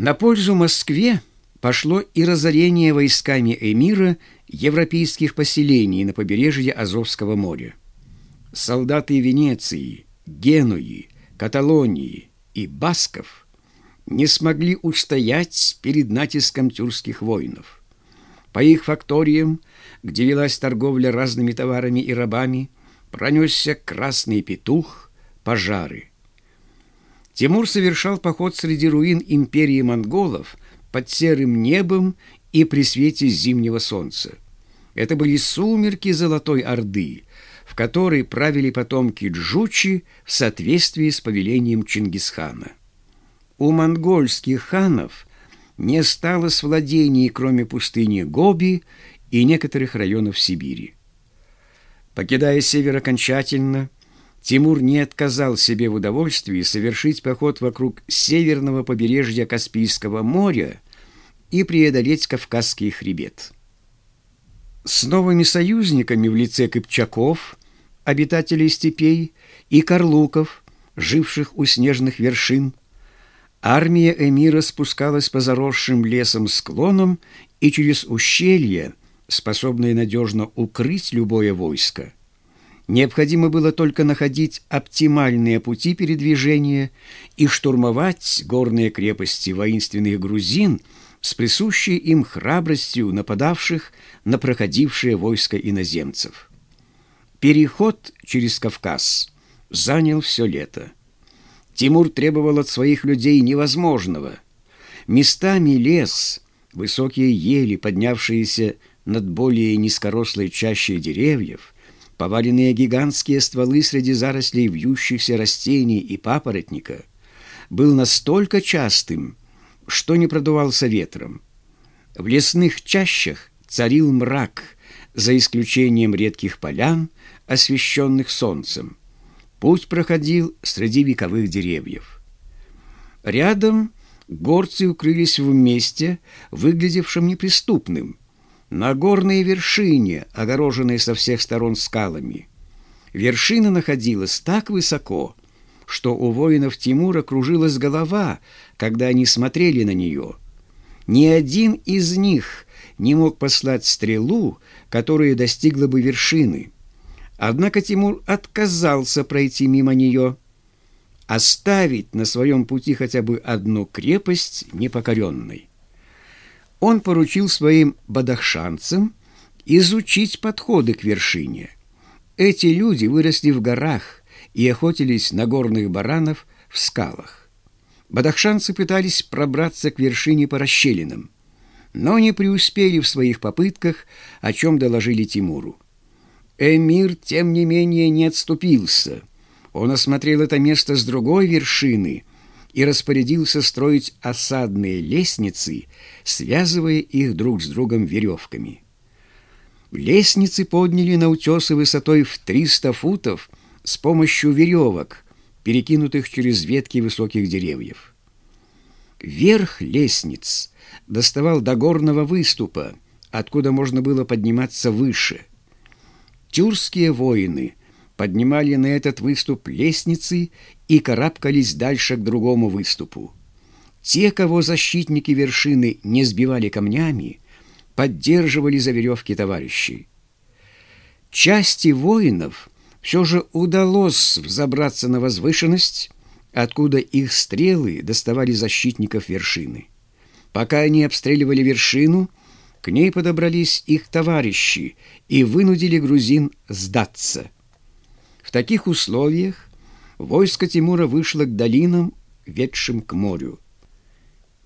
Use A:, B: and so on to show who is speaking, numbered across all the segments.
A: На пользу Москве пошло и разорение войсками эмира европейских поселений на побережье Азовского моря. Солдаты Венеции, Генуи, Каталонии и Басков не смогли устоять перед натиском тюркских воинов. По их факториям, где велась торговля разными товарами и рабами, пронесся красный петух, пожары. Тимур совершал поход среди руин империи монголов под серым небом и при свете зимнего солнца. Это были сумерки Золотой Орды, в которой правили потомки Джучи в соответствии с повелением Чингисхана. У монгольских ханов не осталось владений, кроме пустыни Гоби и некоторых районов Сибири. Покидая север окончательно, Тимур не отказал себе в удовольствии совершить поход вокруг северного побережья Каспийского моря и преодолеть Кавказский хребет. С новыми союзниками в лице Кыпчаков, обитателей степей, и Карлуков, живших у снежных вершин, армия эмира спускалась по заросшим лесом склонам и через ущелья, способные надежно укрыть любое войско. Необходимо было только находить оптимальные пути передвижения и штурмовать горные крепости воинственных грузин с присущей им храбростью нападавших на проходившее войско иноземцев. Переход через Кавказ занял все лето. Тимур требовал от своих людей невозможного. Местами лес, высокие ели, поднявшиеся над более низкорослой чащей деревьев – поваленные гигантские стволы среди зарослей вьющихся растений и папоротника, был настолько частым, что не продувался ветром. В лесных чащах царил мрак, за исключением редких полян, освещенных солнцем. Путь проходил среди вековых деревьев. Рядом горцы укрылись в месте, выглядевшем неприступным, на горной вершине, огороженной со всех сторон скалами. Вершина находилась так высоко, что у воинов Тимура кружилась голова, когда они смотрели на нее. Ни один из них не мог послать стрелу, которая достигла бы вершины. Однако Тимур отказался пройти мимо нее. Оставить на своем пути хотя бы одну крепость непокоренной он поручил своим бадахшанцам изучить подходы к вершине. Эти люди выросли в горах и охотились на горных баранов в скалах. Бадахшанцы пытались пробраться к вершине по расщелинам, но не преуспели в своих попытках, о чем доложили Тимуру. Эмир, тем не менее, не отступился. Он осмотрел это место с другой вершины и распорядился строить осадные лестницы, связывая их друг с другом веревками. Лестницы подняли на утесы высотой в 300 футов с помощью веревок, перекинутых через ветки высоких деревьев. Верх лестниц доставал до горного выступа, откуда можно было подниматься выше. Тюркские воины поднимали на этот выступ лестницы и карабкались дальше к другому выступу. Те, кого защитники вершины не сбивали камнями, поддерживали за веревки товарищей. Части воинов все же удалось взобраться на возвышенность, откуда их стрелы доставали защитников вершины. Пока они обстреливали вершину, к ней подобрались их товарищи и вынудили грузин сдаться. В таких условиях войско Тимура вышло к долинам, ведшим к морю.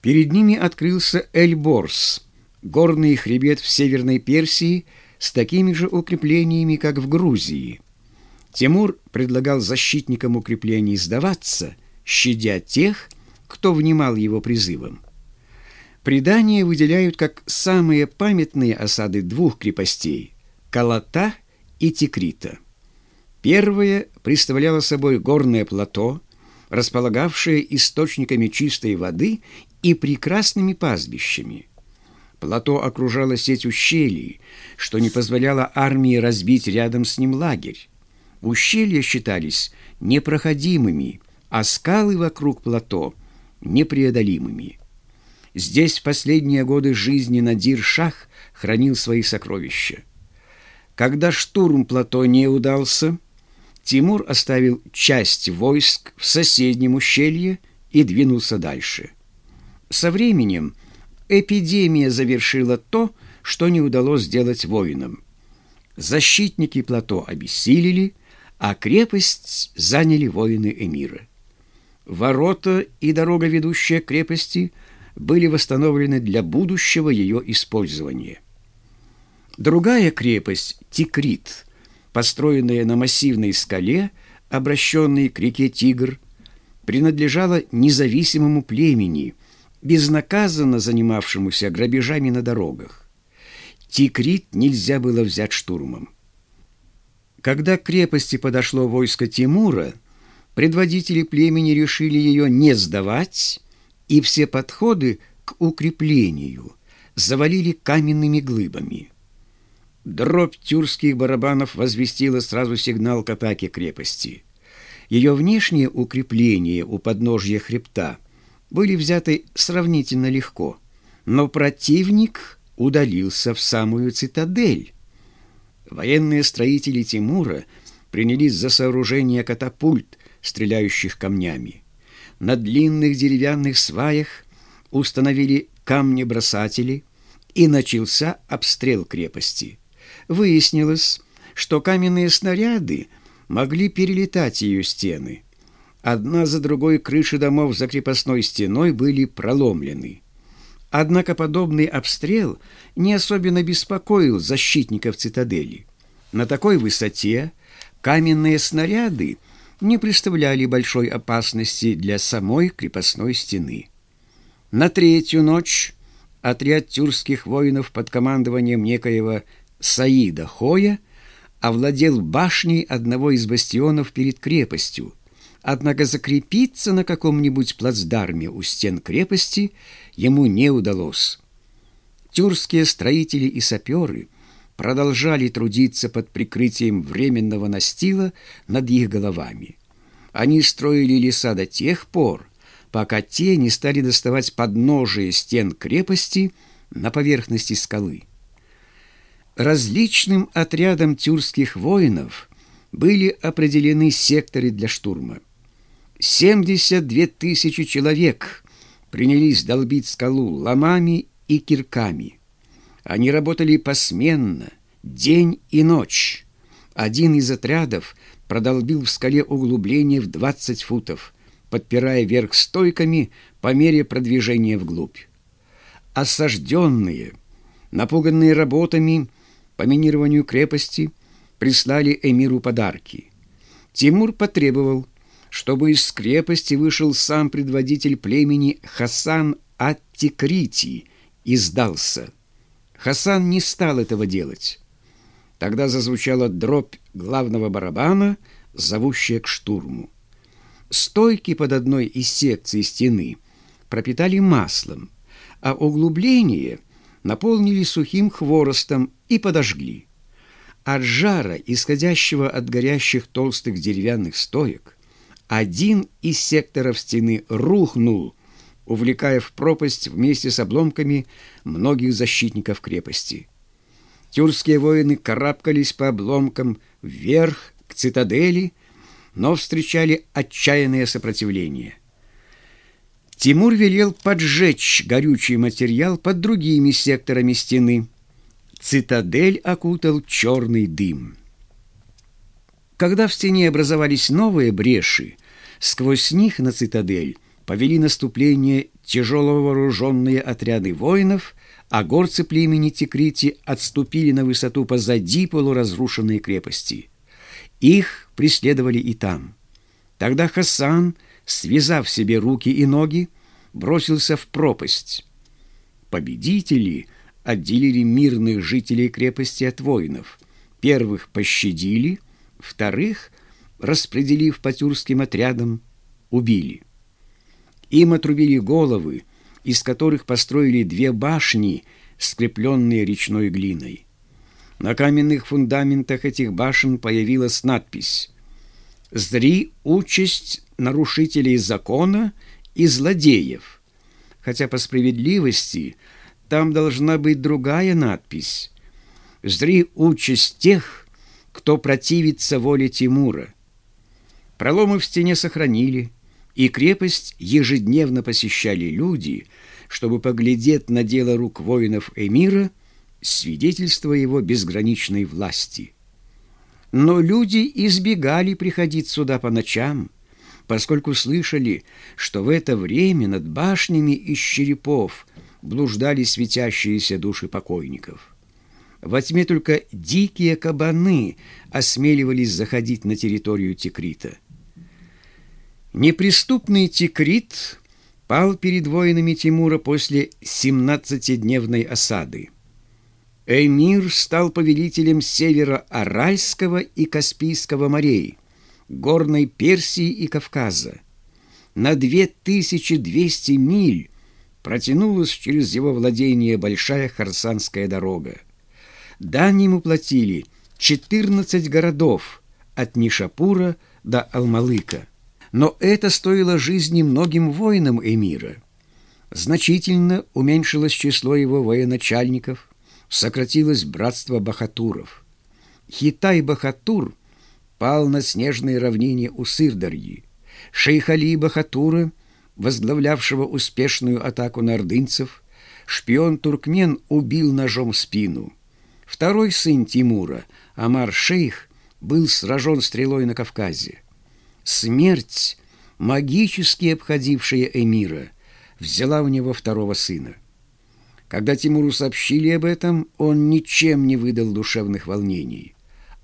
A: Перед ними открылся Эльборс, горный хребет в Северной Персии с такими же укреплениями, как в Грузии. Тимур предлагал защитникам укреплений сдаваться, щадя тех, кто внимал его призывам. Предания выделяют как самые памятные осады двух крепостей – Калата и Тикрита. Первое представляло собой горное плато, располагавшее источниками чистой воды и прекрасными пастбищами. Плато окружало сеть ущелий, что не позволяло армии разбить рядом с ним лагерь. Ущелья считались непроходимыми, а скалы вокруг плато непреодолимыми. Здесь в последние годы жизни Надир-Шах хранил свои сокровища. Когда штурм плато не удался, Тимур оставил часть войск в соседнем ущелье и двинулся дальше. Со временем эпидемия завершила то, что не удалось сделать воинам. Защитники плато обессилели, а крепость заняли воины эмира. Ворота и дорога, ведущая к крепости, были восстановлены для будущего ее использования. Другая крепость, Тикрит, построенная на массивной скале, обращенной к реке Тигр, принадлежала независимому племени, безнаказанно занимавшемуся грабежами на дорогах. Тикрит нельзя было взять штурмом. Когда к крепости подошло войско Тимура, предводители племени решили ее не сдавать, и все подходы к укреплению завалили каменными глыбами. Дробь тюркских барабанов возвестила сразу сигнал к атаке крепости. Ее внешние укрепления у подножья хребта были взяты сравнительно легко, но противник удалился в самую цитадель. Военные строители Тимура принялись за сооружение катапульт, стреляющих камнями. На длинных деревянных сваях установили камнебросатели, и начался обстрел крепости. Выяснилось, что каменные снаряды могли перелетать ее стены. Одна за другой крыши домов за крепостной стеной были проломлены. Однако подобный обстрел не особенно беспокоил защитников цитадели. На такой высоте каменные снаряды не представляли большой опасности для самой крепостной стены. На третью ночь отряд тюркских воинов под командованием некоего Саида Хоя овладел башней одного из бастионов перед крепостью, однако закрепиться на каком-нибудь плацдарме у стен крепости ему не удалось. Тюркские строители и саперы продолжали трудиться под прикрытием временного настила над их головами. Они строили леса до тех пор, пока те не стали доставать подножие стен крепости на поверхности скалы. Различным отрядам тюркских воинов были определены секторы для штурма. 72 тысячи человек принялись долбить скалу ломами и кирками. Они работали посменно, день и ночь. Один из отрядов продолбил в скале углубление в 20 футов, подпирая верх стойками по мере продвижения вглубь. Осажденные, напуганные работами по минированию крепости, прислали эмиру подарки. Тимур потребовал, чтобы из крепости вышел сам предводитель племени Хасан Ат-Тикрити и сдался. Хасан не стал этого делать. Тогда зазвучала дробь главного барабана, зовущая к штурму. Стойки под одной из секций стены пропитали маслом, а углубление наполнили сухим хворостом и подожгли. От жара, исходящего от горящих толстых деревянных стоек, один из секторов стены рухнул, увлекая в пропасть вместе с обломками многих защитников крепости. Тюркские воины карабкались по обломкам вверх к цитадели, но встречали отчаянное сопротивление. Тимур велел поджечь горючий материал под другими секторами стены. Цитадель окутал черный дым. Когда в стене образовались новые бреши, сквозь них на цитадель повели наступление тяжело вооруженные отряды воинов, а горцы племени Тикрити отступили на высоту позади полуразрушенной крепости. Их преследовали и там. Тогда Хасан, связав себе руки и ноги, бросился в пропасть. Победители отделили мирных жителей крепости от воинов. Первых пощадили, вторых, распределив по тюркским отрядам, убили. Им отрубили головы, из которых построили две башни, скрепленные речной глиной. На каменных фундаментах этих башен появилась надпись «Зри участь нарушителей закона и злодеев. хотя по справедливости там должна быть другая надпись. «Зри участь тех, кто противится воле Тимура». Проломы в стене сохранили, и крепость ежедневно посещали люди, чтобы поглядеть на дело рук воинов эмира, свидетельство его безграничной власти. Но люди избегали приходить сюда по ночам, поскольку слышали, что в это время над башнями из черепов блуждали светящиеся души покойников. Во тьме только дикие кабаны осмеливались заходить на территорию Текрита. Неприступный Текрит пал перед воинами Тимура после семнадцатидневной осады. Эмир стал повелителем севера Аральского и Каспийского морей, горной Персии и Кавказа. На 2200 миль протянулась через его владение большая Харсанская дорога. Дань ему платили 14 городов от Нишапура до Алмалыка. Но это стоило жизни многим воинам эмира. Значительно уменьшилось число его военачальников, сократилось братство бахатуров. Хитай-бахатур пал на снежной равнине у Сырдарьи. Шейх Али Бахатура, возглавлявшего успешную атаку на ордынцев, шпион-туркмен убил ножом спину. Второй сын Тимура, Амар-Шейх, был сражен стрелой на Кавказе. Смерть, магически обходившая эмира, взяла у него второго сына. Когда Тимуру сообщили об этом, он ничем не выдал душевных волнений.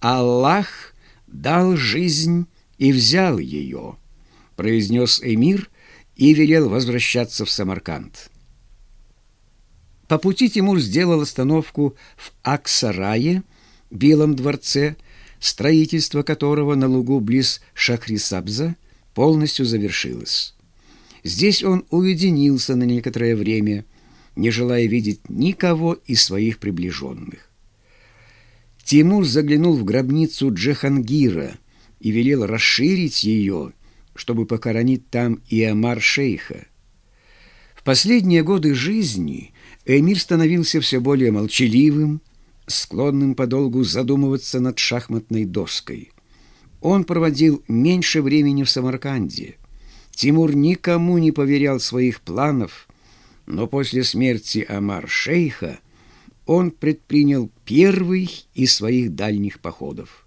A: «Аллах дал жизнь и взял ее», — произнес эмир и велел возвращаться в Самарканд. По пути Тимур сделал остановку в Аксарае, Белом дворце, строительство которого на лугу близ Шахрисабза полностью завершилось. Здесь он уединился на некоторое время, не желая видеть никого из своих приближенных. Тимур заглянул в гробницу Джахангира и велел расширить ее, чтобы похоронить там и Амар-шейха. В последние годы жизни эмир становился все более молчаливым, склонным подолгу задумываться над шахматной доской. Он проводил меньше времени в Самарканде. Тимур никому не поверял своих планов, но после смерти Амар-шейха он предпринял первый из своих дальних походов.